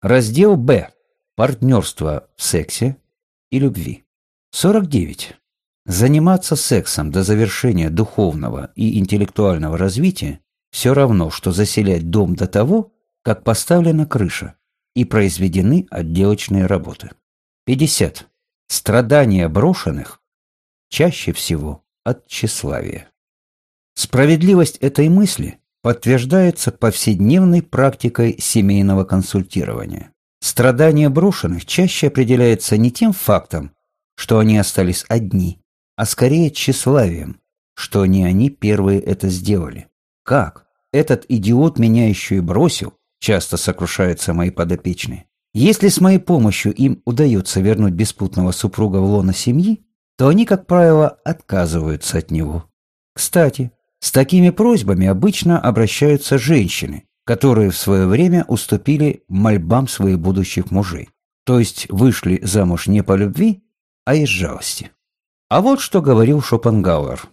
Раздел Б. Партнерство в сексе и любви. 49. Заниматься сексом до завершения духовного и интеллектуального развития все равно, что заселять дом до того, как поставлена крыша и произведены отделочные работы. 50. Страдания брошенных чаще всего от тщеславия. Справедливость этой мысли подтверждается повседневной практикой семейного консультирования. Страдания брошенных чаще определяется не тем фактом, что они остались одни, а скорее тщеславием, что не они первые это сделали. Как? Этот идиот меня еще и бросил, часто сокрушаются мои подопечные. Если с моей помощью им удается вернуть беспутного супруга в лоно семьи, то они, как правило, отказываются от него. Кстати, с такими просьбами обычно обращаются женщины, которые в свое время уступили мольбам своих будущих мужей, то есть вышли замуж не по любви, а из жалости. А вот что говорил Шопенгауэр.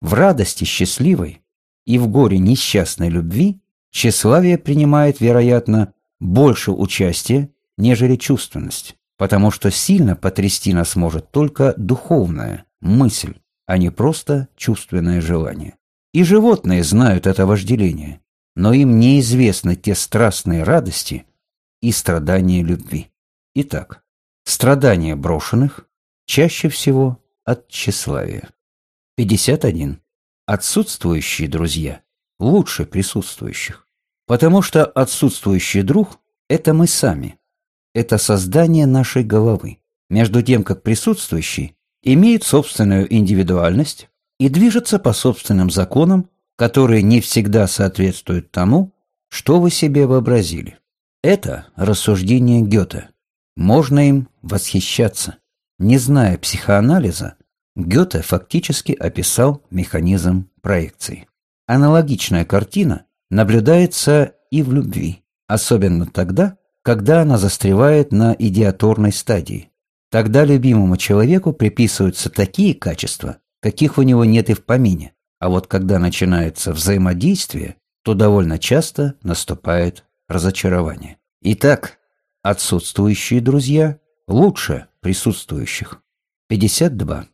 В радости счастливой и в горе несчастной любви тщеславие принимает, вероятно, больше участия, нежели чувственность, потому что сильно потрясти нас может только духовная мысль, а не просто чувственное желание. И животные знают это вожделение, но им неизвестны те страстные радости и страдания любви. Итак, страдания брошенных чаще всего от тщеславия. 51. Отсутствующие друзья лучше присутствующих. Потому что отсутствующий друг – это мы сами. Это создание нашей головы. Между тем, как присутствующий имеет собственную индивидуальность и движется по собственным законам, которые не всегда соответствуют тому, что вы себе вообразили. Это рассуждение Гёте. Можно им восхищаться. Не зная психоанализа, Гёте фактически описал механизм проекции. Аналогичная картина наблюдается и в любви, особенно тогда, когда она застревает на идиаторной стадии. Тогда любимому человеку приписываются такие качества, каких у него нет и в помине. А вот когда начинается взаимодействие, то довольно часто наступает разочарование. Итак, отсутствующие друзья лучше присутствующих. 52.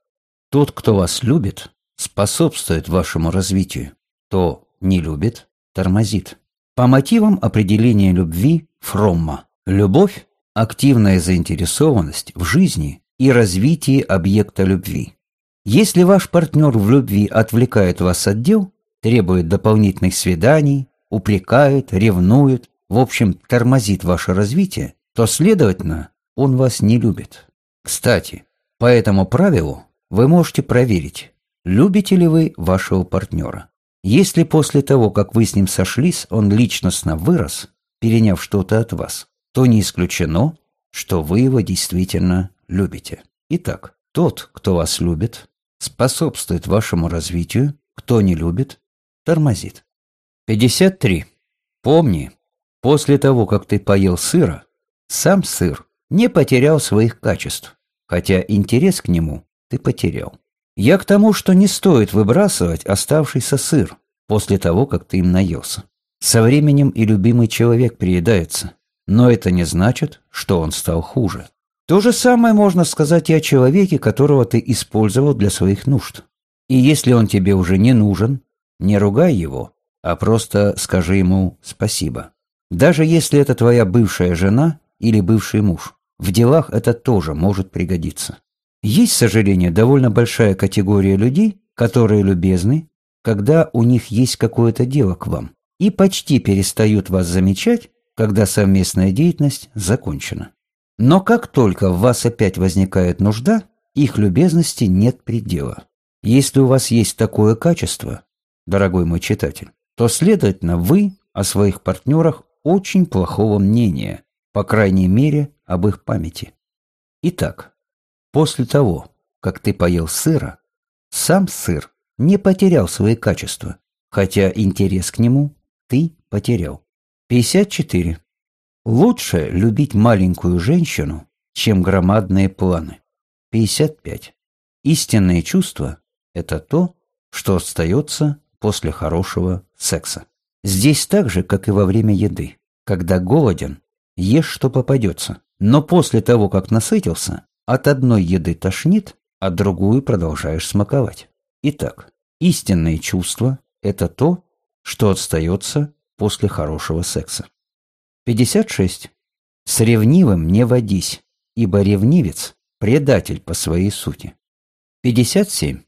Тот, кто вас любит, способствует вашему развитию. То не любит, тормозит. По мотивам определения любви Фромма. Любовь – активная заинтересованность в жизни и развитии объекта любви. Если ваш партнер в любви отвлекает вас от дел, требует дополнительных свиданий, упрекает, ревнует, в общем, тормозит ваше развитие, то, следовательно, он вас не любит. Кстати, по этому правилу вы можете проверить, любите ли вы вашего партнера. Если после того, как вы с ним сошлись, он личностно вырос, переняв что-то от вас, то не исключено, что вы его действительно любите. Итак, тот, кто вас любит, способствует вашему развитию, кто не любит, тормозит. 53. Помни, после того, как ты поел сыра, сам сыр не потерял своих качеств, хотя интерес к нему ты потерял. Я к тому, что не стоит выбрасывать оставшийся сыр после того, как ты им наелся. Со временем и любимый человек приедается, но это не значит, что он стал хуже. То же самое можно сказать и о человеке, которого ты использовал для своих нужд. И если он тебе уже не нужен, не ругай его, а просто скажи ему спасибо. Даже если это твоя бывшая жена или бывший муж, в делах это тоже может пригодиться. Есть, к сожалению, довольно большая категория людей, которые любезны, когда у них есть какое-то дело к вам, и почти перестают вас замечать, когда совместная деятельность закончена. Но как только в вас опять возникает нужда, их любезности нет предела. Если у вас есть такое качество, дорогой мой читатель, то, следовательно, вы о своих партнерах очень плохого мнения, по крайней мере, об их памяти. Итак, после того, как ты поел сыра, сам сыр не потерял свои качества, хотя интерес к нему ты потерял. 54. Лучше любить маленькую женщину, чем громадные планы. 55. Истинные чувства – это то, что остается после хорошего секса. Здесь так же, как и во время еды. Когда голоден, ешь, что попадется. Но после того, как насытился, от одной еды тошнит, а другую продолжаешь смаковать. Итак, истинные чувства – это то, что остается после хорошего секса. 56. С ревнивым не водись, ибо ревнивец – предатель по своей сути. 57.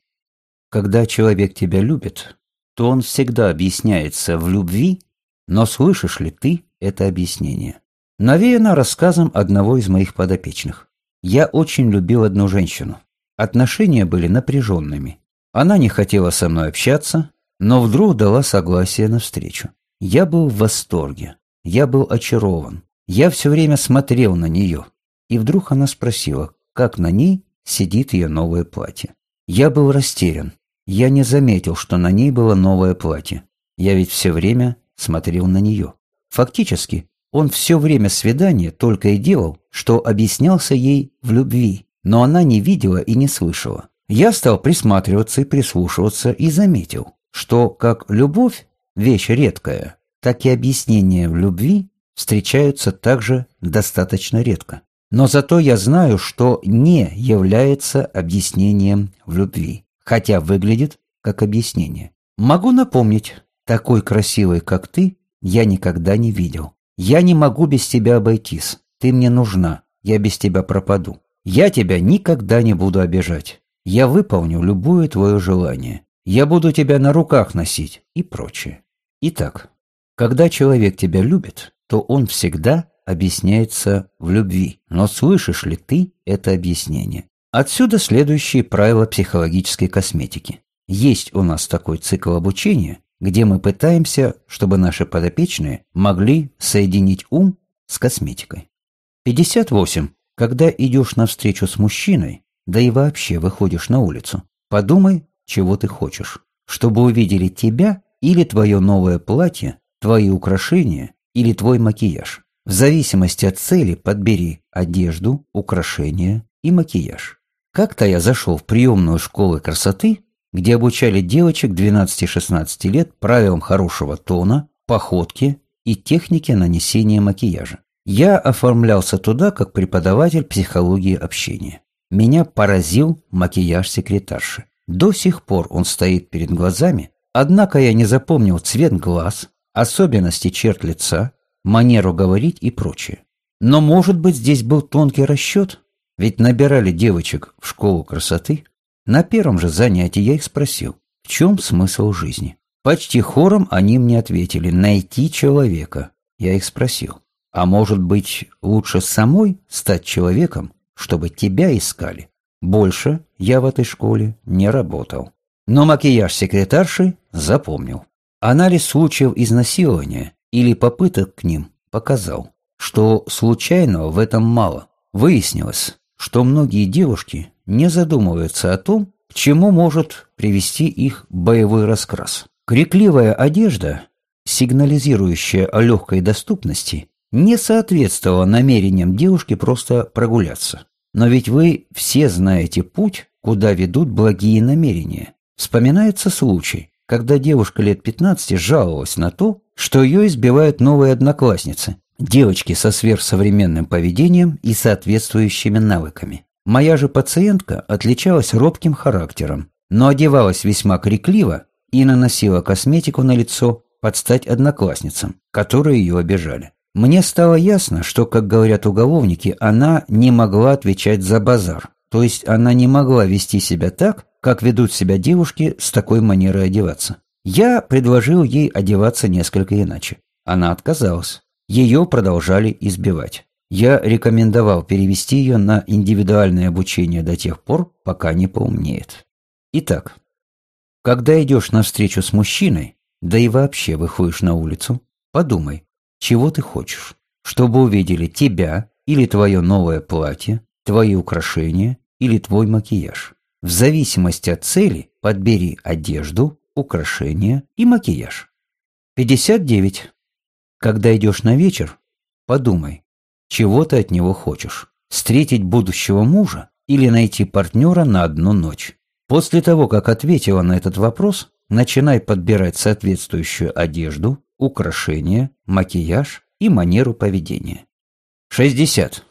Когда человек тебя любит, то он всегда объясняется в любви, но слышишь ли ты это объяснение? Навеяно рассказом одного из моих подопечных. Я очень любил одну женщину. Отношения были напряженными. Она не хотела со мной общаться, но вдруг дала согласие на встречу. Я был в восторге. Я был очарован. Я все время смотрел на нее. И вдруг она спросила, как на ней сидит ее новое платье. Я был растерян. Я не заметил, что на ней было новое платье. Я ведь все время смотрел на нее. Фактически, он все время свидания только и делал, что объяснялся ей в любви, но она не видела и не слышала. Я стал присматриваться и прислушиваться и заметил, что как любовь – вещь редкая, так и объяснения в любви встречаются также достаточно редко. Но зато я знаю, что не является объяснением в любви, хотя выглядит как объяснение. Могу напомнить, такой красивой, как ты, я никогда не видел. Я не могу без тебя обойтись. Ты мне нужна. Я без тебя пропаду. Я тебя никогда не буду обижать. Я выполню любое твое желание. Я буду тебя на руках носить и прочее. Итак, когда человек тебя любит, то он всегда объясняется в любви. Но слышишь ли ты это объяснение? Отсюда следующие правила психологической косметики. Есть у нас такой цикл обучения, где мы пытаемся, чтобы наши подопечные могли соединить ум с косметикой. 58. Когда идешь навстречу с мужчиной, да и вообще выходишь на улицу, подумай, чего ты хочешь. Чтобы увидели тебя или твое новое платье, твои украшения или твой макияж. В зависимости от цели подбери одежду, украшения и макияж. Как-то я зашел в приемную школы красоты где обучали девочек 12-16 лет правилам хорошего тона, походки и технике нанесения макияжа. Я оформлялся туда как преподаватель психологии общения. Меня поразил макияж секретарши. До сих пор он стоит перед глазами, однако я не запомнил цвет глаз, особенности черт лица, манеру говорить и прочее. Но, может быть, здесь был тонкий расчет? Ведь набирали девочек в школу красоты, на первом же занятии я их спросил, в чем смысл жизни. Почти хором они мне ответили «найти человека». Я их спросил, а может быть лучше самой стать человеком, чтобы тебя искали? Больше я в этой школе не работал. Но макияж секретарши запомнил. Анализ случаев изнасилования или попыток к ним показал, что случайного в этом мало. Выяснилось, что многие девушки не задумываются о том, к чему может привести их боевой раскрас. Крикливая одежда, сигнализирующая о легкой доступности, не соответствовала намерениям девушки просто прогуляться. Но ведь вы все знаете путь, куда ведут благие намерения. Вспоминается случай, когда девушка лет 15 жаловалась на то, что ее избивают новые одноклассницы, девочки со сверхсовременным поведением и соответствующими навыками. Моя же пациентка отличалась робким характером, но одевалась весьма крикливо и наносила косметику на лицо под стать одноклассницам, которые ее обижали. Мне стало ясно, что, как говорят уголовники, она не могла отвечать за базар, то есть она не могла вести себя так, как ведут себя девушки с такой манерой одеваться. Я предложил ей одеваться несколько иначе. Она отказалась. Ее продолжали избивать. Я рекомендовал перевести ее на индивидуальное обучение до тех пор, пока не поумнеет. Итак, когда идешь на встречу с мужчиной, да и вообще выходишь на улицу, подумай, чего ты хочешь, чтобы увидели тебя или твое новое платье, твои украшения или твой макияж. В зависимости от цели подбери одежду, украшения и макияж. 59. Когда идешь на вечер, подумай, чего ты от него хочешь? Встретить будущего мужа или найти партнера на одну ночь? После того, как ответила на этот вопрос, начинай подбирать соответствующую одежду, украшения, макияж и манеру поведения. 60.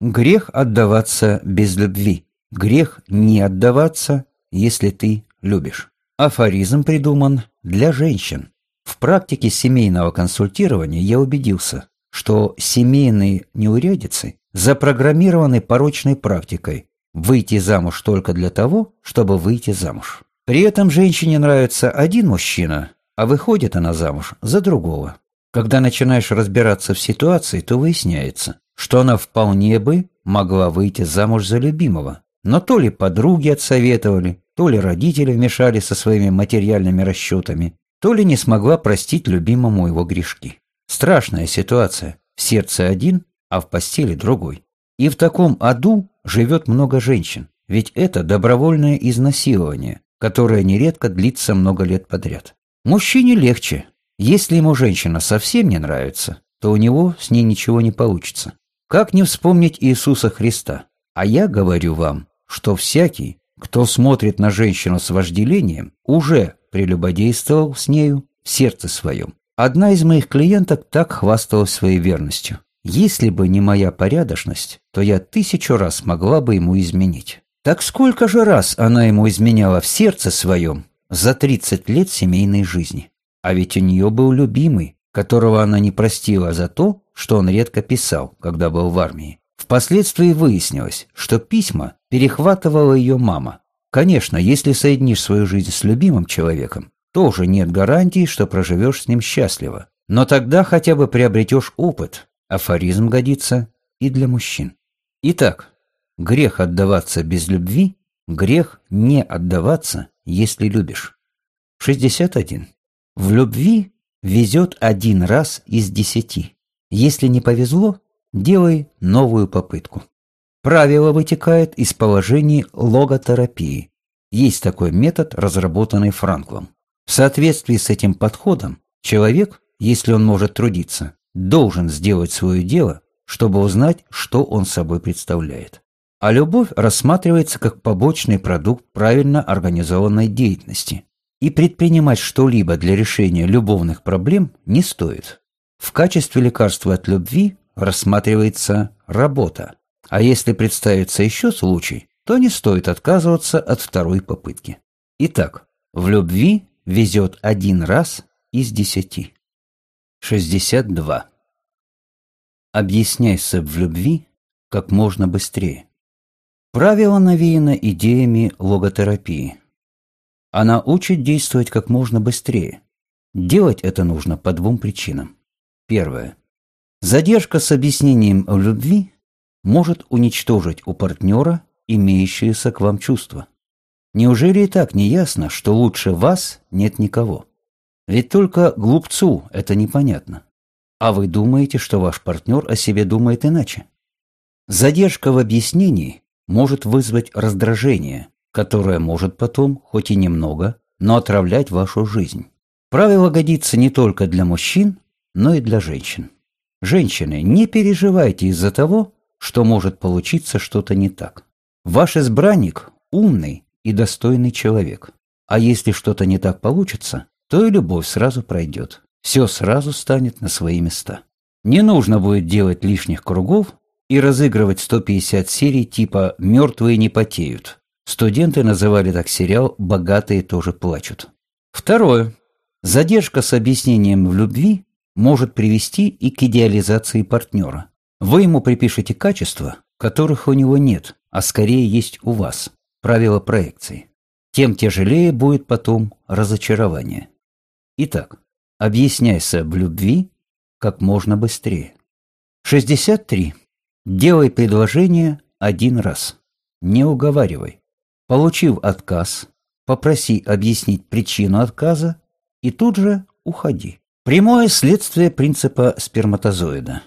Грех отдаваться без любви. Грех не отдаваться, если ты любишь. Афоризм придуман для женщин. В практике семейного консультирования я убедился, что семейные неурядицы запрограммированы порочной практикой выйти замуж только для того, чтобы выйти замуж. При этом женщине нравится один мужчина, а выходит она замуж за другого. Когда начинаешь разбираться в ситуации, то выясняется, что она вполне бы могла выйти замуж за любимого. Но то ли подруги отсоветовали, то ли родители вмешали со своими материальными расчетами, то ли не смогла простить любимому его грешки. Страшная ситуация. В сердце один, а в постели другой. И в таком аду живет много женщин, ведь это добровольное изнасилование, которое нередко длится много лет подряд. Мужчине легче. Если ему женщина совсем не нравится, то у него с ней ничего не получится. Как не вспомнить Иисуса Христа? А я говорю вам, что всякий, кто смотрит на женщину с вожделением, уже прелюбодействовал с нею в сердце своем. Одна из моих клиенток так хвасталась своей верностью. Если бы не моя порядочность, то я тысячу раз могла бы ему изменить. Так сколько же раз она ему изменяла в сердце своем за 30 лет семейной жизни? А ведь у нее был любимый, которого она не простила за то, что он редко писал, когда был в армии. Впоследствии выяснилось, что письма перехватывала ее мама. Конечно, если соединишь свою жизнь с любимым человеком, тоже нет гарантии, что проживешь с ним счастливо. Но тогда хотя бы приобретешь опыт. Афоризм годится и для мужчин. Итак, грех отдаваться без любви, грех не отдаваться, если любишь. 61. В любви везет один раз из десяти. Если не повезло, делай новую попытку. Правило вытекает из положений логотерапии. Есть такой метод, разработанный Франклом. В соответствии с этим подходом, человек, если он может трудиться, должен сделать свое дело, чтобы узнать, что он собой представляет. А любовь рассматривается как побочный продукт правильно организованной деятельности. И предпринимать что-либо для решения любовных проблем не стоит. В качестве лекарства от любви рассматривается работа. А если представится еще случай, то не стоит отказываться от второй попытки. Итак, в любви везет один раз из десяти. 62. Объясняйся в любви как можно быстрее. Правило навеяно идеями логотерапии. Она учит действовать как можно быстрее. Делать это нужно по двум причинам. Первое. Задержка с объяснением в любви может уничтожить у партнера имеющиеся к вам чувства. Неужели и так не ясно, что лучше вас нет никого? Ведь только глупцу это непонятно. А вы думаете, что ваш партнер о себе думает иначе? Задержка в объяснении может вызвать раздражение, которое может потом, хоть и немного, но отравлять вашу жизнь. Правило годится не только для мужчин, но и для женщин. Женщины, не переживайте из-за того, что может получиться что-то не так. Ваш избранник умный и достойный человек. А если что-то не так получится, то и любовь сразу пройдет. Все сразу станет на свои места. Не нужно будет делать лишних кругов и разыгрывать 150 серий типа «Мертвые не потеют». Студенты называли так сериал «Богатые тоже плачут». Второе. Задержка с объяснением в любви может привести и к идеализации партнера. Вы ему припишете качества, которых у него нет, а скорее есть у вас правило проекции, тем тяжелее будет потом разочарование. Итак, объясняйся в любви как можно быстрее. 63. Делай предложение один раз. Не уговаривай. Получив отказ, попроси объяснить причину отказа и тут же уходи. Прямое следствие принципа сперматозоида.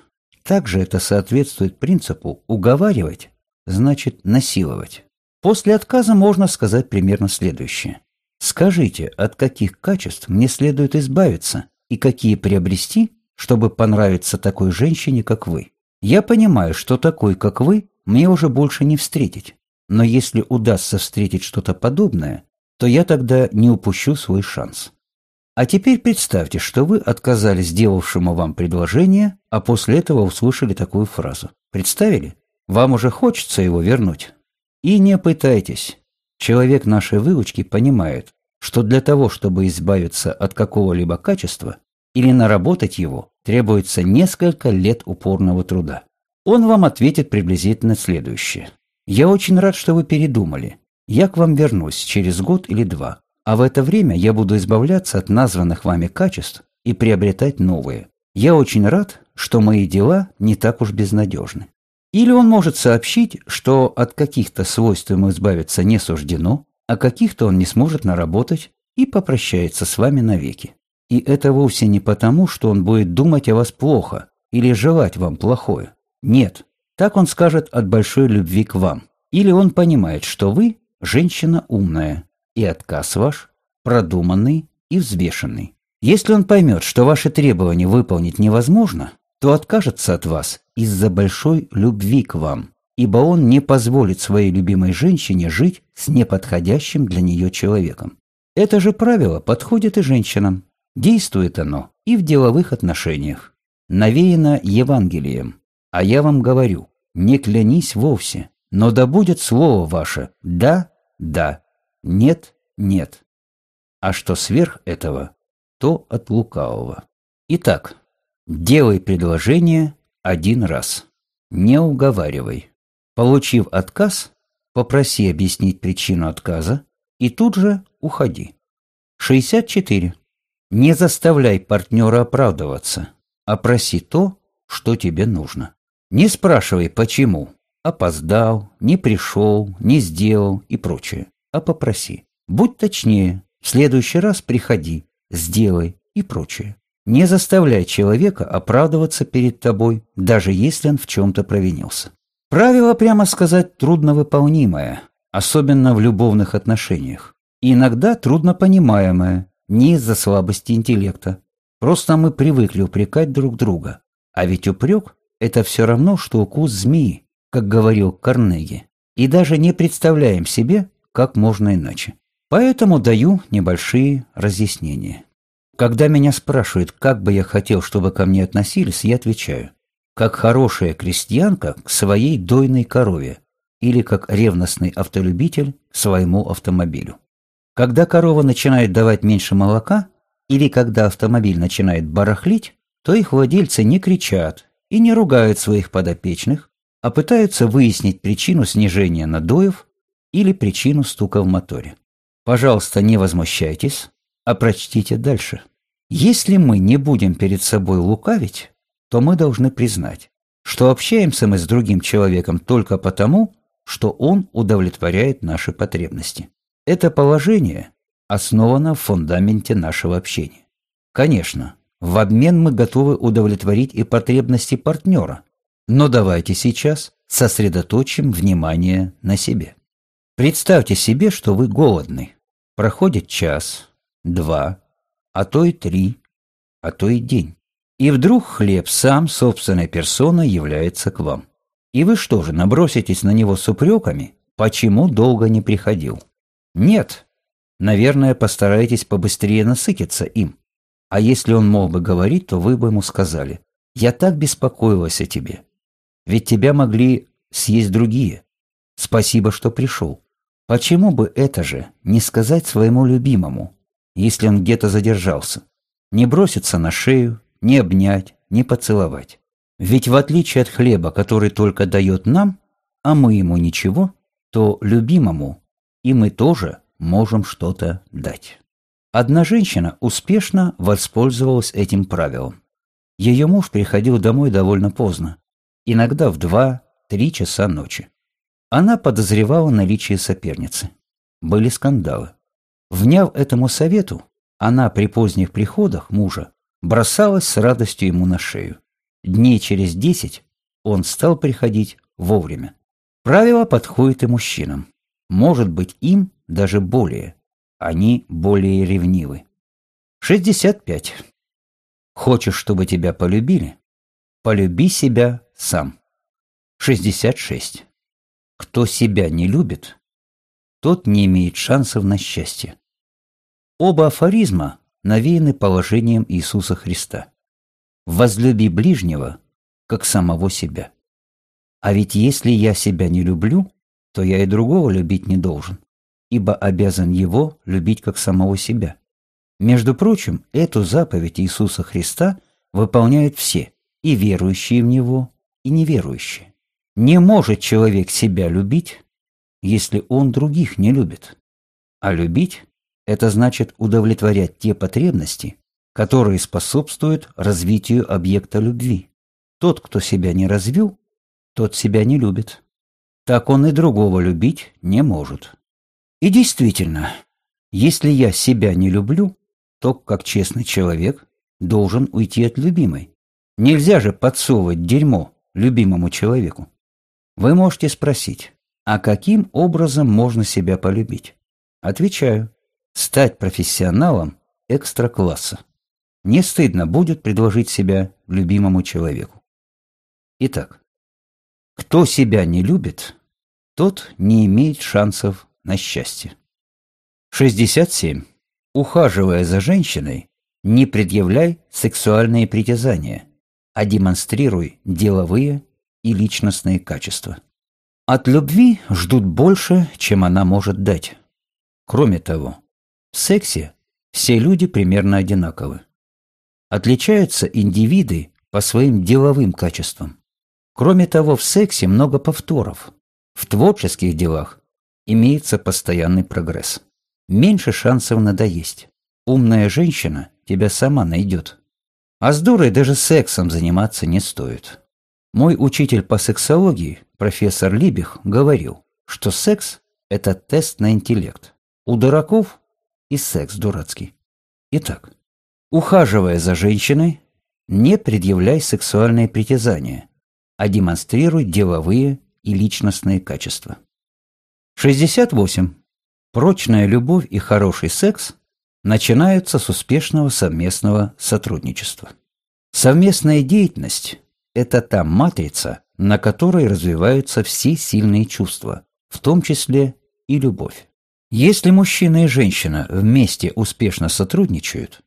Также это соответствует принципу уговаривать, значит насиловать. После отказа можно сказать примерно следующее. Скажите, от каких качеств мне следует избавиться и какие приобрести, чтобы понравиться такой женщине, как вы? Я понимаю, что такой, как вы, мне уже больше не встретить. Но если удастся встретить что-то подобное, то я тогда не упущу свой шанс. А теперь представьте, что вы отказали сделавшему вам предложение, а после этого услышали такую фразу. Представили? Вам уже хочется его вернуть. И не пытайтесь. Человек нашей выучки понимает, что для того, чтобы избавиться от какого-либо качества или наработать его, требуется несколько лет упорного труда. Он вам ответит приблизительно следующее. «Я очень рад, что вы передумали. Я к вам вернусь через год или два, а в это время я буду избавляться от названных вами качеств и приобретать новые. Я очень рад, что мои дела не так уж безнадежны». Или он может сообщить, что от каких-то свойств ему избавиться не суждено, а каких-то он не сможет наработать и попрощается с вами навеки. И это вовсе не потому, что он будет думать о вас плохо или желать вам плохое. Нет, так он скажет от большой любви к вам. Или он понимает, что вы – женщина умная, и отказ ваш продуманный и взвешенный. Если он поймет, что ваши требования выполнить невозможно, то откажется от вас из-за большой любви к вам, ибо он не позволит своей любимой женщине жить с неподходящим для нее человеком. Это же правило подходит и женщинам. Действует оно и в деловых отношениях. Навеяно Евангелием. А я вам говорю, не клянись вовсе, но да будет слово ваше «да», «да», «нет», «нет». А что сверх этого, то от лукавого. Итак, делай предложение один раз. Не уговаривай. Получив отказ, попроси объяснить причину отказа и тут же уходи. 64. Не заставляй партнера оправдываться, а проси то, что тебе нужно. Не спрашивай почему. Опоздал, не пришел, не сделал и прочее. А попроси. Будь точнее. В следующий раз приходи, сделай и прочее. Не заставляй человека оправдываться перед тобой, даже если он в чем-то провинился. Правило, прямо сказать, трудновыполнимое, особенно в любовных отношениях. И иногда труднопонимаемое, не из-за слабости интеллекта. Просто мы привыкли упрекать друг друга. А ведь упрек – это все равно, что укус змеи, как говорил Карнеги. И даже не представляем себе, как можно иначе. Поэтому даю небольшие разъяснения. Когда меня спрашивают, как бы я хотел, чтобы ко мне относились, я отвечаю, как хорошая крестьянка к своей дойной корове или как ревностный автолюбитель к своему автомобилю. Когда корова начинает давать меньше молока или когда автомобиль начинает барахлить, то их владельцы не кричат и не ругают своих подопечных, а пытаются выяснить причину снижения надоев или причину стука в моторе. Пожалуйста, не возмущайтесь, а прочтите дальше. Если мы не будем перед собой лукавить, то мы должны признать, что общаемся мы с другим человеком только потому, что он удовлетворяет наши потребности. Это положение основано в фундаменте нашего общения. Конечно, в обмен мы готовы удовлетворить и потребности партнера, но давайте сейчас сосредоточим внимание на себе. Представьте себе, что вы голодны. Проходит час, два, а то и три, а то и день. И вдруг хлеб сам собственной персоной является к вам. И вы что же, наброситесь на него с упреками, почему долго не приходил? Нет. Наверное, постарайтесь побыстрее насытиться им. А если он мог бы говорить, то вы бы ему сказали, «Я так беспокоилась о тебе. Ведь тебя могли съесть другие. Спасибо, что пришел. Почему бы это же не сказать своему любимому, если он где-то задержался? Не броситься на шею, не обнять, не поцеловать. Ведь в отличие от хлеба, который только дает нам, а мы ему ничего, то любимому и мы тоже можем что-то дать. Одна женщина успешно воспользовалась этим правилом. Ее муж приходил домой довольно поздно, иногда в 2-3 часа ночи. Она подозревала наличие соперницы. Были скандалы. Вняв этому совету, она при поздних приходах мужа бросалась с радостью ему на шею. Дней через десять он стал приходить вовремя. Правило подходит и мужчинам. Может быть, им даже более. Они более ревнивы. 65. Хочешь, чтобы тебя полюбили? Полюби себя сам. 66. Кто себя не любит, тот не имеет шансов на счастье. Оба афоризма навеяны положением Иисуса Христа. «Возлюби ближнего, как самого себя». А ведь если я себя не люблю, то я и другого любить не должен, ибо обязан его любить как самого себя. Между прочим, эту заповедь Иисуса Христа выполняют все, и верующие в Него, и неверующие. Не может человек себя любить, если он других не любит. А любить – это значит удовлетворять те потребности, которые способствуют развитию объекта любви. Тот, кто себя не развил, тот себя не любит. Так он и другого любить не может. И действительно, если я себя не люблю, то, как честный человек, должен уйти от любимой. Нельзя же подсовывать дерьмо любимому человеку. Вы можете спросить, а каким образом можно себя полюбить? Отвечаю, стать профессионалом экстра-класса. Не стыдно будет предложить себя любимому человеку. Итак, кто себя не любит, тот не имеет шансов на счастье. 67. Ухаживая за женщиной, не предъявляй сексуальные притязания, а демонстрируй деловые и личностные качества. От любви ждут больше, чем она может дать. Кроме того, в сексе все люди примерно одинаковы. Отличаются индивиды по своим деловым качествам. Кроме того, в сексе много повторов. В творческих делах имеется постоянный прогресс. Меньше шансов надоесть. Умная женщина тебя сама найдет. А с дурой даже сексом заниматься не стоит. Мой учитель по сексологии, профессор Либих, говорил, что секс – это тест на интеллект. У дураков и секс дурацкий. Итак, ухаживая за женщиной, не предъявляй сексуальные притязания, а демонстрируй деловые и личностные качества. 68. Прочная любовь и хороший секс начинаются с успешного совместного сотрудничества. Совместная деятельность это та матрица, на которой развиваются все сильные чувства, в том числе и любовь. Если мужчина и женщина вместе успешно сотрудничают,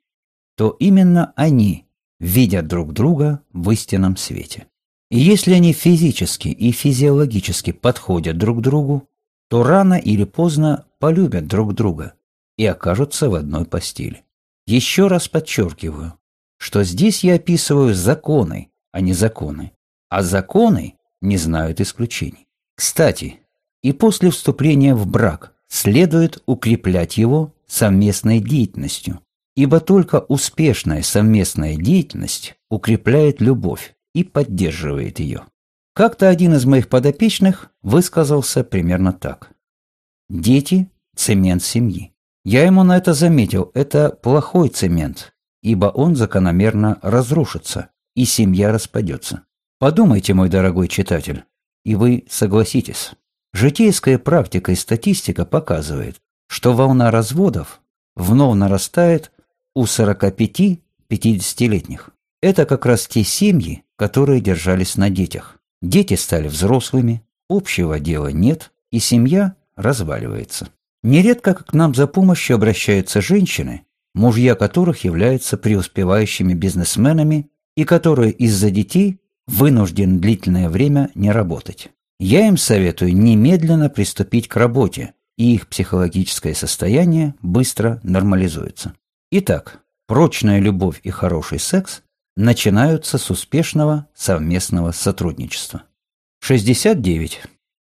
то именно они видят друг друга в истинном свете. И если они физически и физиологически подходят друг другу, то рано или поздно полюбят друг друга и окажутся в одной постели. Еще раз подчеркиваю, что здесь я описываю законы, а не законы. А законы не знают исключений. Кстати, и после вступления в брак следует укреплять его совместной деятельностью, ибо только успешная совместная деятельность укрепляет любовь и поддерживает ее. Как-то один из моих подопечных высказался примерно так. «Дети – цемент семьи». Я ему на это заметил, это плохой цемент, ибо он закономерно разрушится, и семья распадется. Подумайте, мой дорогой читатель, и вы согласитесь. Житейская практика и статистика показывает, что волна разводов вновь нарастает у 45-50-летних. Это как раз те семьи, которые держались на детях. Дети стали взрослыми, общего дела нет, и семья разваливается. Нередко к нам за помощью обращаются женщины, мужья которых являются преуспевающими бизнесменами и которые из-за детей вынуждены длительное время не работать. Я им советую немедленно приступить к работе, и их психологическое состояние быстро нормализуется. Итак, прочная любовь и хороший секс начинаются с успешного совместного сотрудничества. 69.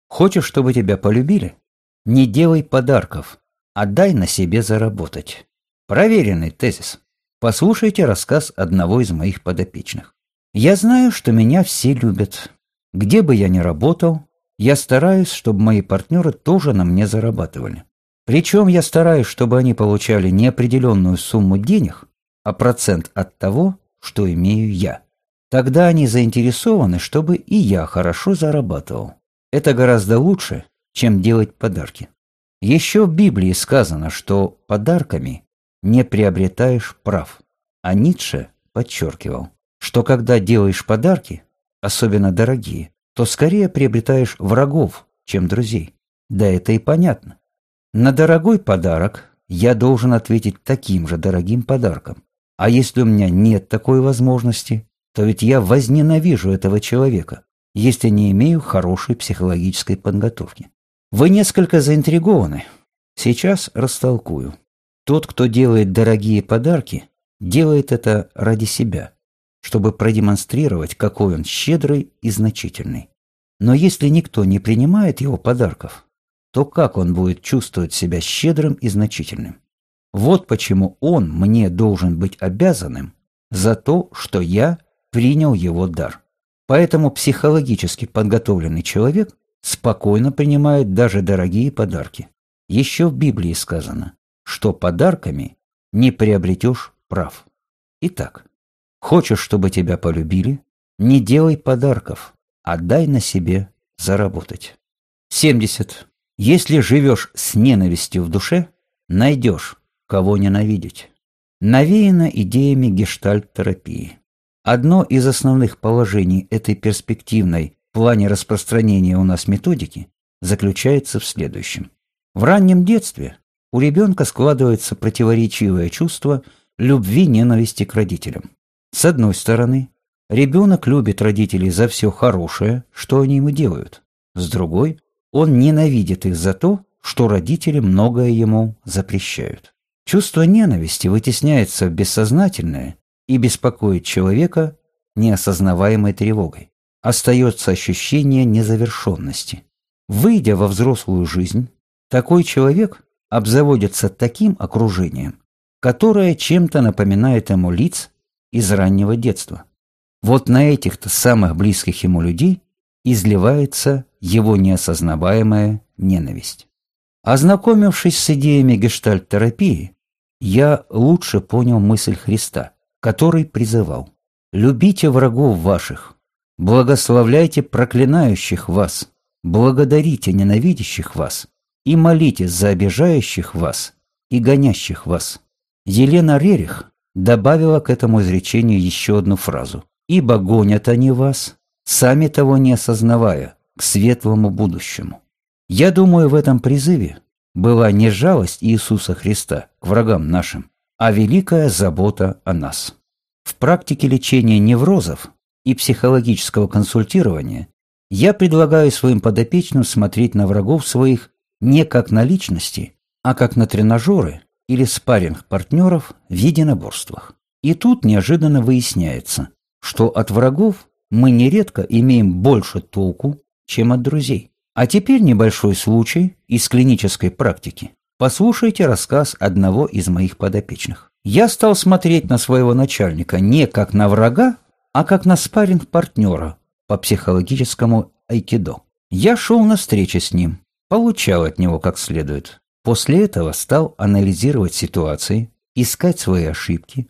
Хочешь, чтобы тебя полюбили? Не делай подарков, а дай на себе заработать. Проверенный тезис. Послушайте рассказ одного из моих подопечных. «Я знаю, что меня все любят. Где бы я ни работал, я стараюсь, чтобы мои партнеры тоже на мне зарабатывали. Причем я стараюсь, чтобы они получали не определенную сумму денег, а процент от того, что имею я. Тогда они заинтересованы, чтобы и я хорошо зарабатывал. Это гораздо лучше, чем делать подарки. Еще в Библии сказано, что подарками не приобретаешь прав. А Ницше подчеркивал, что когда делаешь подарки, особенно дорогие, то скорее приобретаешь врагов, чем друзей. Да это и понятно. На дорогой подарок я должен ответить таким же дорогим подарком. А если у меня нет такой возможности, то ведь я возненавижу этого человека, если не имею хорошей психологической подготовки. Вы несколько заинтригованы. Сейчас растолкую. Тот, кто делает дорогие подарки, делает это ради себя, чтобы продемонстрировать, какой он щедрый и значительный. Но если никто не принимает его подарков, то как он будет чувствовать себя щедрым и значительным? Вот почему он мне должен быть обязанным за то, что я принял его дар. Поэтому психологически подготовленный человек спокойно принимает даже дорогие подарки. Еще в Библии сказано, что подарками не приобретешь прав. Итак, хочешь, чтобы тебя полюбили, не делай подарков, а дай на себе заработать. 70. Если живешь с ненавистью в душе, найдешь, кого ненавидеть. Навеяно идеями гештальт-терапии. Одно из основных положений этой перспективной в плане распространения у нас методики заключается в следующем. В раннем детстве у ребенка складывается противоречивое чувство любви-ненависти к родителям. С одной стороны, ребенок любит родителей за все хорошее, что они ему делают. С другой, он ненавидит их за то, что родители многое ему запрещают. Чувство ненависти вытесняется в бессознательное и беспокоит человека неосознаваемой тревогой. Остается ощущение незавершенности. Выйдя во взрослую жизнь, такой человек обзаводится таким окружением, которое чем-то напоминает ему лиц из раннего детства. Вот на этих-то самых близких ему людей изливается его неосознаваемая ненависть. Ознакомившись с идеями гештальт-терапии, я лучше понял мысль Христа, который призывал «Любите врагов ваших, благословляйте проклинающих вас, благодарите ненавидящих вас и молитесь за обижающих вас и гонящих вас». Елена Рерих добавила к этому изречению еще одну фразу «Ибо гонят они вас, сами того не осознавая, к светлому будущему». Я думаю, в этом призыве была не жалость Иисуса Христа к врагам нашим, а великая забота о нас. В практике лечения неврозов и психологического консультирования я предлагаю своим подопечным смотреть на врагов своих не как на личности, а как на тренажеры или спарринг-партнеров в единоборствах. И тут неожиданно выясняется, что от врагов мы нередко имеем больше толку, чем от друзей. А теперь небольшой случай из клинической практики. Послушайте рассказ одного из моих подопечных. Я стал смотреть на своего начальника не как на врага, а как на спарринг-партнера по психологическому айкидо. Я шел на встречи с ним, получал от него как следует. После этого стал анализировать ситуации, искать свои ошибки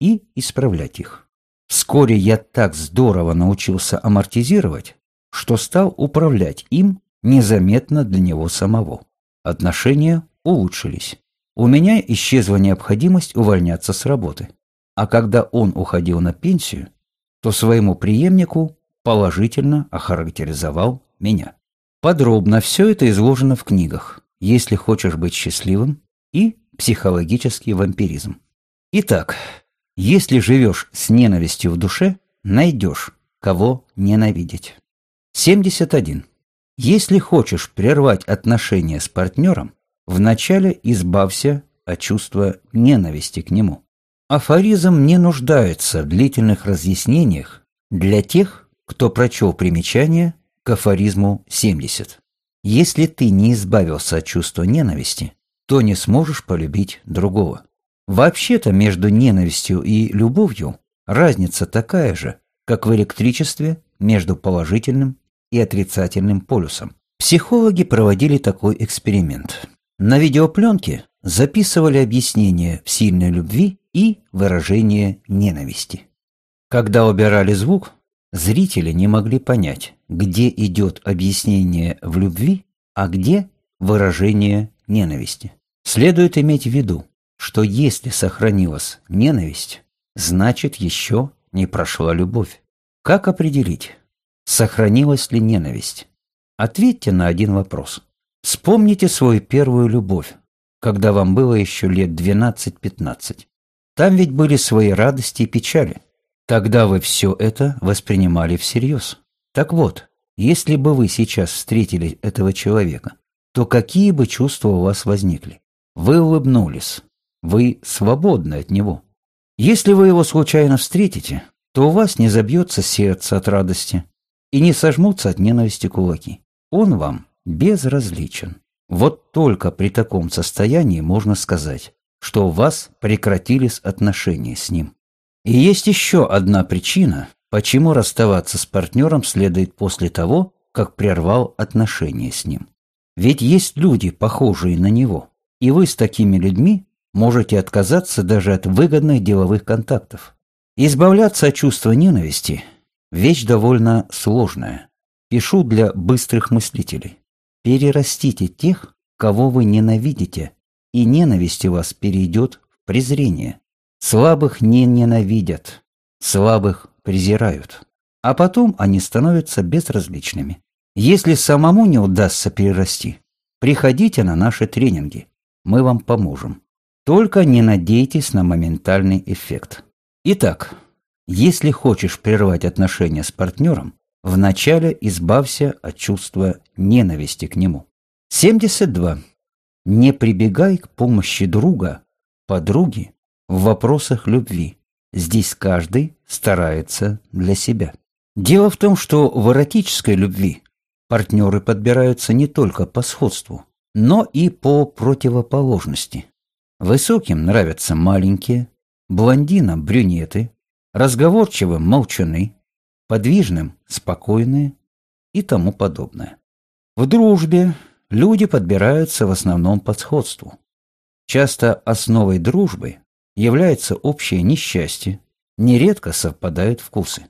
и исправлять их. Вскоре я так здорово научился амортизировать, что стал управлять им незаметно для него самого. Отношения улучшились. У меня исчезла необходимость увольняться с работы. А когда он уходил на пенсию, то своему преемнику положительно охарактеризовал меня. Подробно все это изложено в книгах «Если хочешь быть счастливым» и «Психологический вампиризм». Итак, если живешь с ненавистью в душе, найдешь, кого ненавидеть. 71. Если хочешь прервать отношения с партнером, вначале избавься от чувства ненависти к нему. Афоризм не нуждается в длительных разъяснениях для тех, кто прочел примечание к афоризму 70. Если ты не избавился от чувства ненависти, то не сможешь полюбить другого. Вообще-то между ненавистью и любовью разница такая же, как в электричестве между положительным и отрицательным полюсом. Психологи проводили такой эксперимент. На видеопленке записывали объяснение в сильной любви и выражение ненависти. Когда убирали звук, зрители не могли понять, где идет объяснение в любви, а где выражение ненависти. Следует иметь в виду, что если сохранилась ненависть, значит еще не прошла любовь. Как определить, Сохранилась ли ненависть? Ответьте на один вопрос. Вспомните свою первую любовь, когда вам было еще лет 12-15. Там ведь были свои радости и печали. Тогда вы все это воспринимали всерьез. Так вот, если бы вы сейчас встретили этого человека, то какие бы чувства у вас возникли? Вы улыбнулись. Вы свободны от него. Если вы его случайно встретите, то у вас не забьется сердце от радости и не сожмутся от ненависти кулаки. Он вам безразличен. Вот только при таком состоянии можно сказать, что у вас прекратились отношения с ним. И есть еще одна причина, почему расставаться с партнером следует после того, как прервал отношения с ним. Ведь есть люди, похожие на него, и вы с такими людьми можете отказаться даже от выгодных деловых контактов. Избавляться от чувства ненависти – вещь довольно сложная. Пишу для быстрых мыслителей. Перерастите тех, кого вы ненавидите, и ненависть у вас перейдет в презрение. Слабых не ненавидят, слабых презирают. А потом они становятся безразличными. Если самому не удастся перерасти, приходите на наши тренинги. Мы вам поможем. Только не надейтесь на моментальный эффект. Итак, если хочешь прервать отношения с партнером, вначале избавься от чувства ненависти к нему. 72. Не прибегай к помощи друга, подруги в вопросах любви. Здесь каждый старается для себя. Дело в том, что в эротической любви партнеры подбираются не только по сходству, но и по противоположности. Высоким нравятся маленькие, блондинам – брюнеты, разговорчивым – молчаны, подвижным – спокойные и тому подобное. В дружбе люди подбираются в основном по сходству. Часто основой дружбы является общее несчастье, нередко совпадают вкусы.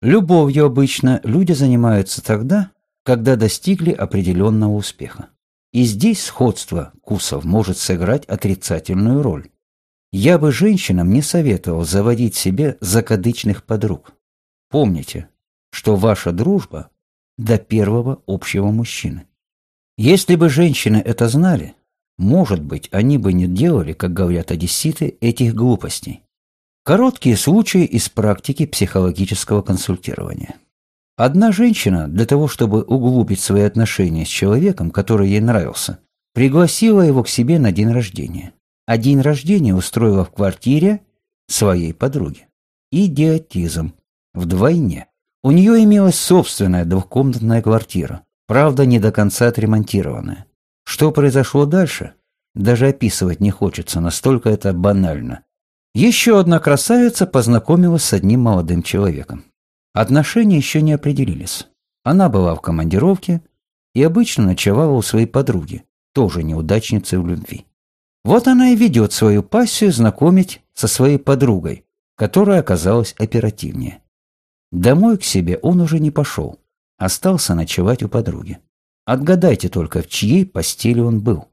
Любовью обычно люди занимаются тогда, когда достигли определенного успеха. И здесь сходство вкусов может сыграть отрицательную роль. Я бы женщинам не советовал заводить себе закадычных подруг. Помните, что ваша дружба до первого общего мужчины. Если бы женщины это знали, может быть, они бы не делали, как говорят одесситы, этих глупостей. Короткие случаи из практики психологического консультирования. Одна женщина, для того, чтобы углубить свои отношения с человеком, который ей нравился, пригласила его к себе на день рождения. А день рождения устроила в квартире своей подруги. Идиотизм. Вдвойне. У нее имелась собственная двухкомнатная квартира, правда, не до конца отремонтированная. Что произошло дальше? Даже описывать не хочется, настолько это банально. Еще одна красавица познакомилась с одним молодым человеком. Отношения еще не определились. Она была в командировке и обычно ночевала у своей подруги, тоже неудачницы в любви. Вот она и ведет свою пассию знакомить со своей подругой, которая оказалась оперативнее. Домой к себе он уже не пошел, остался ночевать у подруги. Отгадайте только, в чьей постели он был.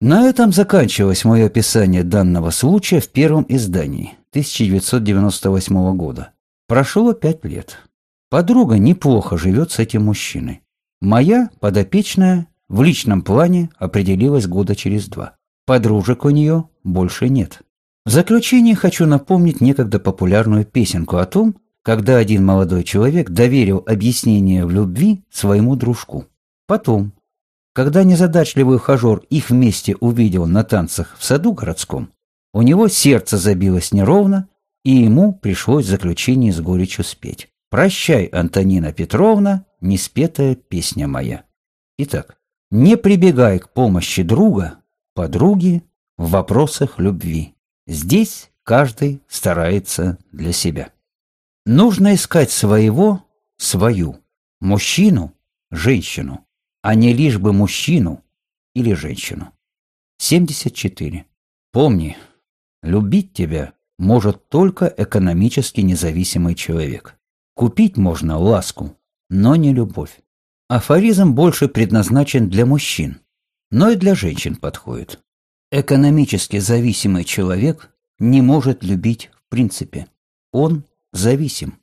На этом заканчивалось мое описание данного случая в первом издании 1998 года. Прошло пять лет. Подруга неплохо живет с этим мужчиной. Моя подопечная в личном плане определилась года через два. Подружек у нее больше нет. В заключение хочу напомнить некогда популярную песенку о том, когда один молодой человек доверил объяснение в любви своему дружку. Потом, когда незадачливый ухажер их вместе увидел на танцах в саду городском, у него сердце забилось неровно, и ему пришлось в заключении с горечью спеть. «Прощай, Антонина Петровна, неспетая песня моя». Итак, не прибегай к помощи друга, подруги в вопросах любви. Здесь каждый старается для себя. Нужно искать своего, свою, мужчину, женщину а не лишь бы мужчину или женщину. 74. Помни, любить тебя может только экономически независимый человек. Купить можно ласку, но не любовь. Афоризм больше предназначен для мужчин, но и для женщин подходит. Экономически зависимый человек не может любить в принципе. Он зависим.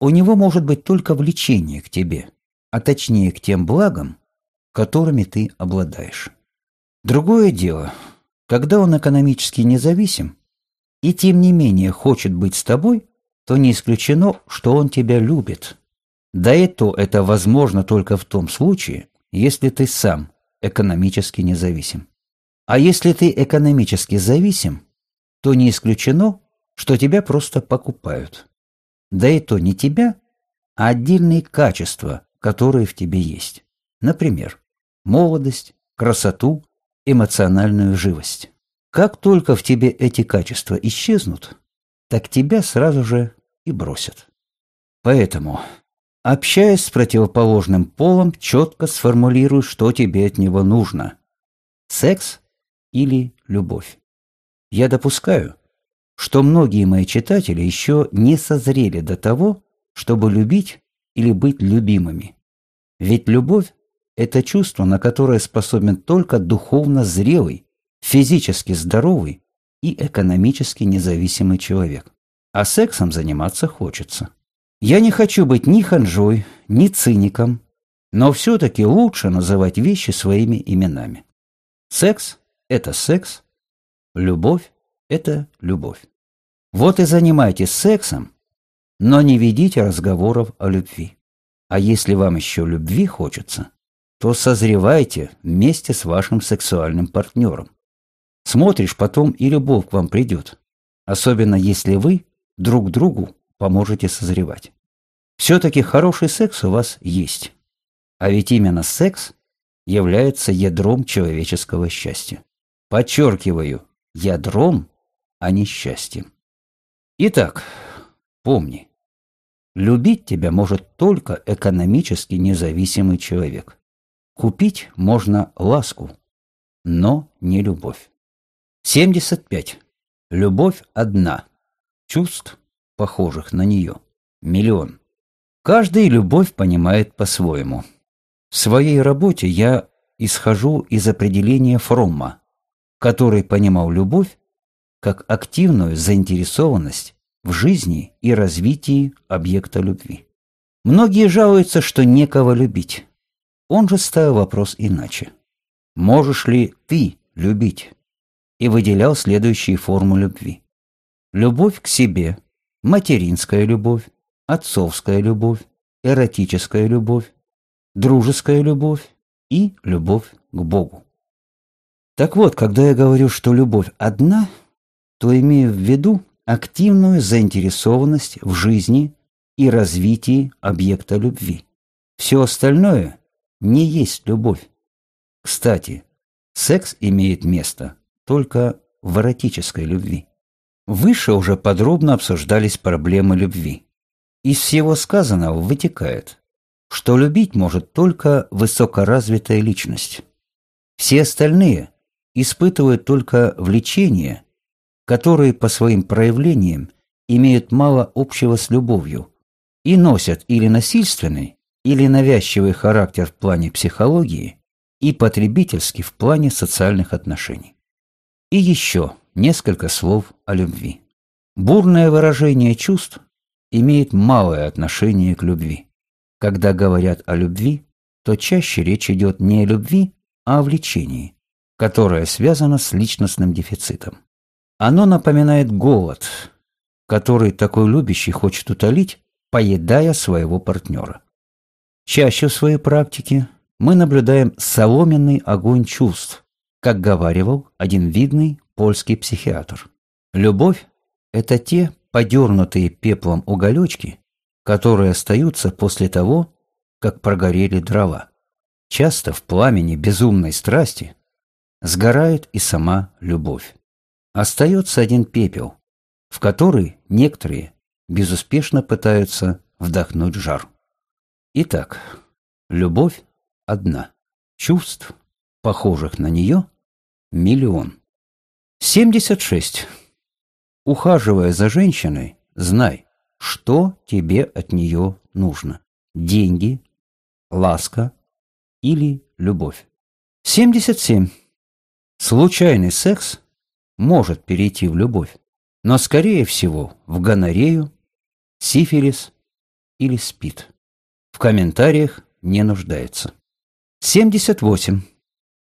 У него может быть только влечение к тебе, а точнее к тем благам, которыми ты обладаешь. Другое дело, Когда он экономически независим и тем не менее хочет быть с тобой, то не исключено, что он тебя любит. Да и то это возможно только в том случае, если ты сам экономически независим. А если ты экономически зависим, то не исключено, что тебя просто покупают. Да и то не тебя, а отдельные качества, которые в тебе есть. Например, молодость, красоту, эмоциональную живость. Как только в тебе эти качества исчезнут, так тебя сразу же и бросят. Поэтому, общаясь с противоположным полом, четко сформулируй, что тебе от него нужно. Секс или любовь. Я допускаю, что многие мои читатели еще не созрели до того, чтобы любить или быть любимыми. Ведь любовь – это чувство, на которое способен только духовно зрелый, физически здоровый и экономически независимый человек. А сексом заниматься хочется. Я не хочу быть ни ханжой, ни циником, но все-таки лучше называть вещи своими именами. Секс – это секс, любовь – это любовь. Вот и занимайтесь сексом, но не ведите разговоров о любви. А если вам еще любви хочется, то созревайте вместе с вашим сексуальным партнером. Смотришь потом, и любовь к вам придет, особенно если вы друг другу поможете созревать. Все-таки хороший секс у вас есть. А ведь именно секс является ядром человеческого счастья. Подчеркиваю, ядром, а не счастьем. Итак, помни, любить тебя может только экономически независимый человек. Купить можно ласку, но не любовь. 75. Любовь одна чувств, похожих на нее, миллион. Каждый любовь понимает по-своему. В своей работе я исхожу из определения Фромма, который понимал любовь как активную заинтересованность в жизни и развитии объекта любви. Многие жалуются, что некого любить. Он же ставил вопрос иначе. Можешь ли ты любить? И выделял следующие формы любви любовь к себе, материнская любовь, отцовская любовь, эротическая любовь, дружеская любовь и любовь к Богу. Так вот, когда я говорю, что любовь одна, то имею в виду активную заинтересованность в жизни и развитии объекта любви. Все остальное не есть любовь. Кстати, секс имеет место только в эротической любви. Выше уже подробно обсуждались проблемы любви. Из всего сказанного вытекает, что любить может только высокоразвитая личность. Все остальные испытывают только влечение, которые по своим проявлениям имеют мало общего с любовью и носят или насильственный, или навязчивый характер в плане психологии и потребительский в плане социальных отношений. И еще Несколько слов о любви. Бурное выражение чувств имеет малое отношение к любви. Когда говорят о любви, то чаще речь идет не о любви, а о влечении, которое связано с личностным дефицитом. Оно напоминает голод, который такой любящий хочет утолить, поедая своего партнера. Чаще в своей практике мы наблюдаем соломенный огонь чувств, как говаривал один видный польский психиатр. Любовь – это те подернутые пеплом уголечки, которые остаются после того, как прогорели дрова. Часто в пламени безумной страсти сгорает и сама любовь. Остается один пепел, в который некоторые безуспешно пытаются вдохнуть жар. Итак, любовь одна, чувств, похожих на нее, миллион. 76. Ухаживая за женщиной, знай, что тебе от нее нужно. Деньги, ласка или любовь. 77. Случайный секс может перейти в любовь, но скорее всего в гонорею, сифилис или спид. В комментариях не нуждается. 78.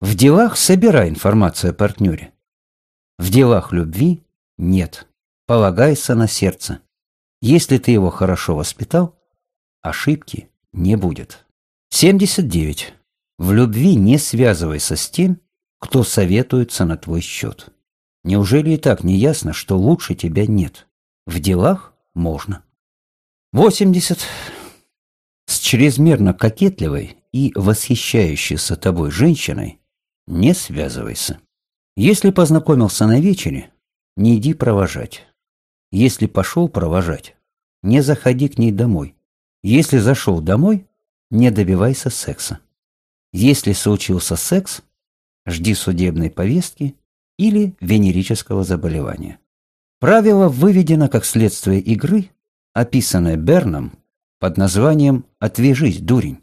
В делах собирай информацию о партнере. В делах любви нет. Полагайся на сердце. Если ты его хорошо воспитал, ошибки не будет. 79. В любви не связывайся с тем, кто советуется на твой счет. Неужели и так не ясно, что лучше тебя нет? В делах можно. 80. Чрезмерно кокетливой и восхищающейся тобой женщиной не связывайся. Если познакомился на вечере, не иди провожать. Если пошел провожать, не заходи к ней домой. Если зашел домой, не добивайся секса. Если случился секс, жди судебной повестки или венерического заболевания. Правило выведено как следствие игры, описанное Берном под названием «Отвяжись, дурень».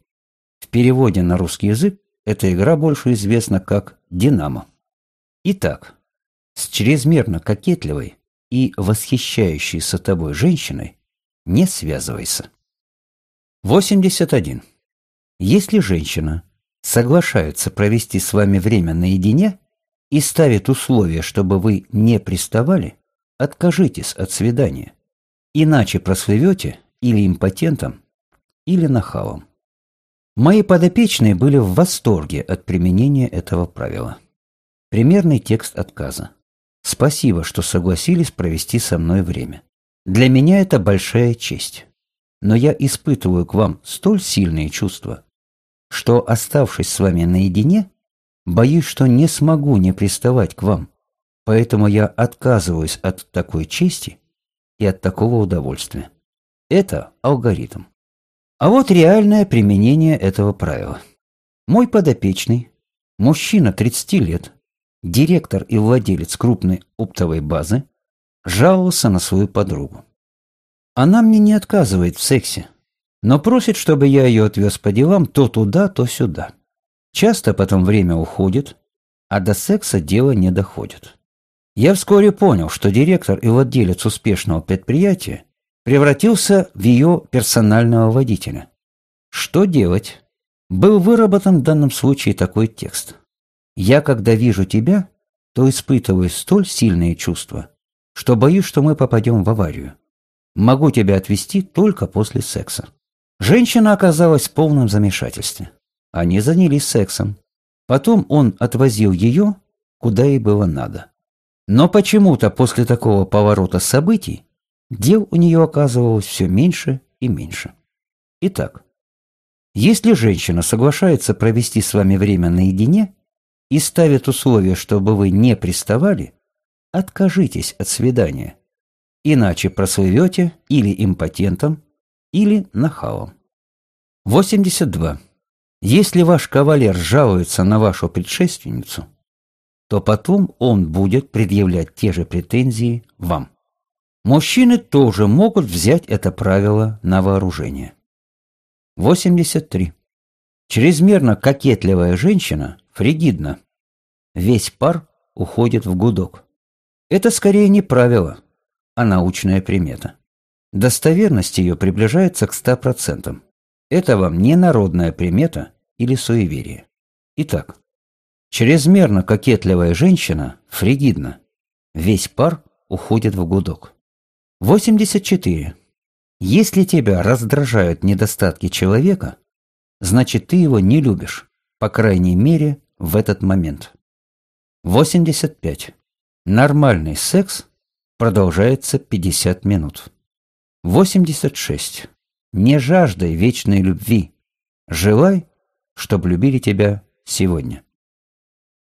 В переводе на русский язык эта игра больше известна как «Динамо». Итак, с чрезмерно кокетливой и восхищающейся тобой женщиной не связывайся. 81. Если женщина соглашается провести с вами время наедине и ставит условие, чтобы вы не приставали, откажитесь от свидания. Иначе прослывете или импотентом, или нахалом. Мои подопечные были в восторге от применения этого правила. Примерный текст отказа. Спасибо, что согласились провести со мной время. Для меня это большая честь. Но я испытываю к вам столь сильные чувства, что, оставшись с вами наедине, боюсь, что не смогу не приставать к вам. Поэтому я отказываюсь от такой чести и от такого удовольствия. Это алгоритм. А вот реальное применение этого правила. Мой подопечный, мужчина 30 лет, директор и владелец крупной оптовой базы, жаловался на свою подругу. Она мне не отказывает в сексе, но просит, чтобы я ее отвез по делам то туда, то сюда. Часто потом время уходит, а до секса дело не доходит. Я вскоре понял, что директор и владелец успешного предприятия превратился в ее персонального водителя. Что делать? Был выработан в данном случае такой текст. Я, когда вижу тебя, то испытываю столь сильные чувства, что боюсь, что мы попадем в аварию. Могу тебя отвезти только после секса. Женщина оказалась в полном замешательстве. Они занялись сексом. Потом он отвозил ее, куда ей было надо. Но почему-то после такого поворота событий дел у нее оказывалось все меньше и меньше. Итак, если женщина соглашается провести с вами время наедине, и ставит условие, чтобы вы не приставали, откажитесь от свидания. Иначе прослывете или импотентом, или нахалом. 82. Если ваш кавалер жалуется на вашу предшественницу, то потом он будет предъявлять те же претензии вам. Мужчины тоже могут взять это правило на вооружение. 83. Чрезмерно кокетливая женщина фригидна. Весь пар уходит в гудок. Это скорее не правило, а научная примета. Достоверность ее приближается к 100%. Это вам не народная примета или суеверие. Итак, чрезмерно кокетливая женщина фригидна. Весь пар уходит в гудок. 84. Если тебя раздражают недостатки человека, значит ты его не любишь, по крайней мере, в этот момент. 85. Нормальный секс продолжается 50 минут. 86. Не жаждай вечной любви. Желай, чтобы любили тебя сегодня.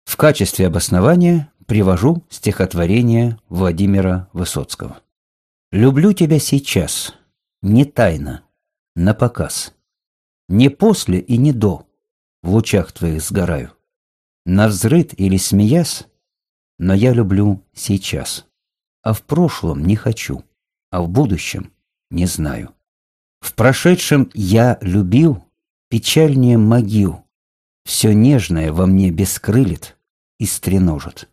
В качестве обоснования привожу стихотворение Владимира Высоцкого. «Люблю тебя сейчас, не тайно, на показ, не после и не до, в лучах твоих сгораю на взрыд или смеясь, но я люблю сейчас. А в прошлом не хочу, а в будущем не знаю. В прошедшем я любил печальнее могил. Все нежное во мне бескрылит и стреножит.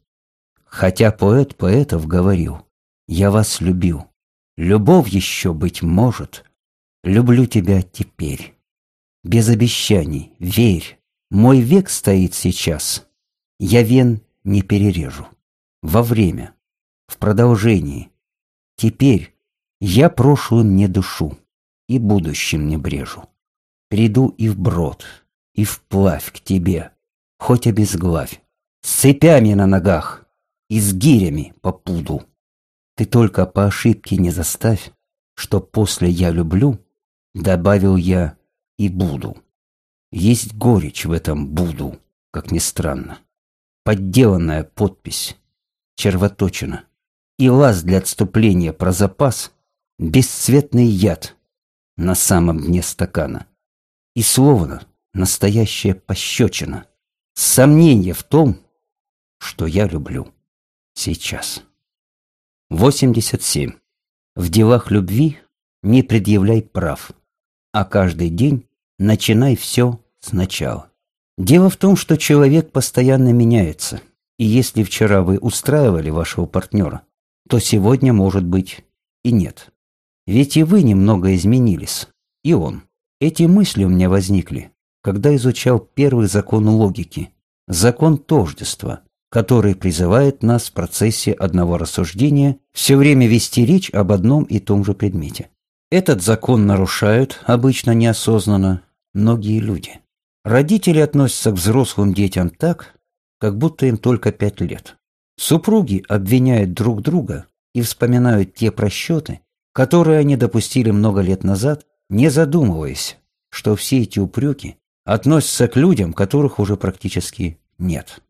Хотя поэт поэтов говорил, я вас любил. Любовь еще, быть может, люблю тебя теперь. Без обещаний, верь, мой век стоит сейчас. Я вен не перережу. во время, в продолжении. Теперь я прошлым не душу и будущим не брежу. Приду и вброд, и вплавь к тебе, хоть обезглавь, с цепями на ногах и с гирями по пуду. Ты только по ошибке не заставь, что после «я люблю» добавил я «и буду». Есть горечь в этом «буду», как ни странно. Подделанная подпись, червоточина и лаз для отступления про запас, бесцветный яд на самом дне стакана. И словно настоящая пощечина, сомнение в том, что я люблю сейчас. 87. В делах любви не предъявляй прав, а каждый день начинай все сначала. Дело в том, что человек постоянно меняется, и если вчера вы устраивали вашего партнера, то сегодня, может быть, и нет. Ведь и вы немного изменились, и он. Эти мысли у меня возникли, когда изучал первый закон логики, закон тождества, который призывает нас в процессе одного рассуждения все время вести речь об одном и том же предмете. Этот закон нарушают, обычно неосознанно, многие люди. Родители относятся к взрослым детям так, как будто им только пять лет. Супруги обвиняют друг друга и вспоминают те просчеты, которые они допустили много лет назад, не задумываясь, что все эти упреки относятся к людям, которых уже практически нет.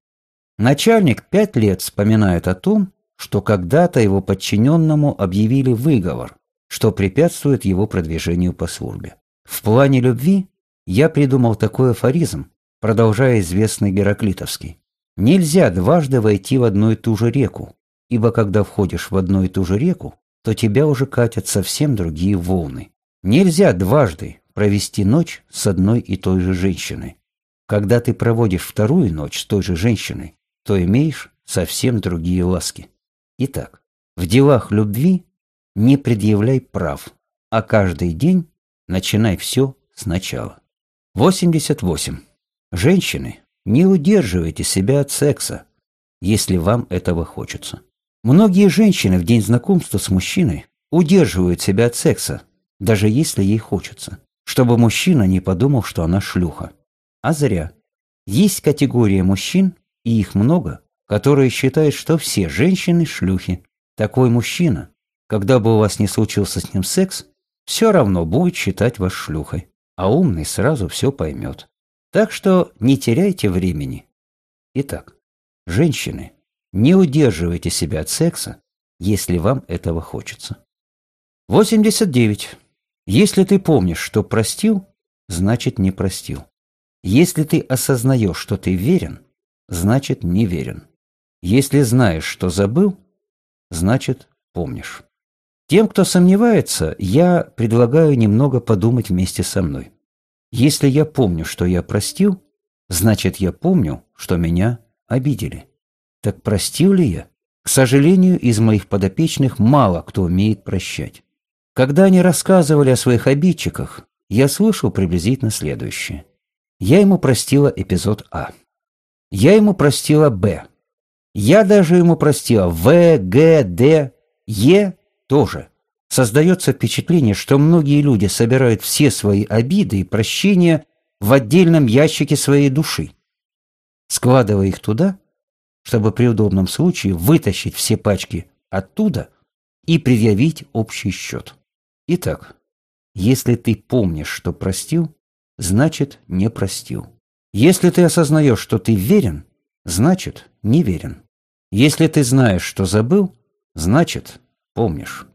Начальник пять лет вспоминает о том, что когда-то его подчиненному объявили выговор, что препятствует его продвижению по службе. В плане любви я придумал такой афоризм, продолжая известный Гераклитовский. Нельзя дважды войти в одну и ту же реку, ибо когда входишь в одну и ту же реку, то тебя уже катят совсем другие волны. Нельзя дважды провести ночь с одной и той же женщиной. Когда ты проводишь вторую ночь с той же женщиной, то имеешь совсем другие ласки. Итак, в делах любви не предъявляй прав, а каждый день начинай все сначала. 88. Женщины, не удерживайте себя от секса, если вам этого хочется. Многие женщины в день знакомства с мужчиной удерживают себя от секса, даже если ей хочется, чтобы мужчина не подумал, что она шлюха. А зря. Есть категория мужчин, и их много, которые считают, что все женщины шлюхи. Такой мужчина, когда бы у вас не случился с ним секс, все равно будет считать вас шлюхой, а умный сразу все поймет. Так что не теряйте времени. Итак, женщины, не удерживайте себя от секса, если вам этого хочется. 89. Если ты помнишь, что простил, значит не простил. Если ты осознаешь, что ты верен, значит не верен. Если знаешь, что забыл, значит помнишь. Тем, кто сомневается, я предлагаю немного подумать вместе со мной. Если я помню, что я простил, значит, я помню, что меня обидели. Так простил ли я? К сожалению, из моих подопечных мало кто умеет прощать. Когда они рассказывали о своих обидчиках, я слышал приблизительно следующее. Я ему простила эпизод А. Я ему простила Б. Я даже ему простила В, Г, Д, Е тоже. Создается впечатление, что многие люди собирают все свои обиды и прощения в отдельном ящике своей души, складывая их туда, чтобы при удобном случае вытащить все пачки оттуда и предъявить общий счет. Итак, если ты помнишь, что простил, значит не простил. Если ты осознаешь, что ты верен, значит не верен. Если ты знаешь, что забыл, значит помнишь.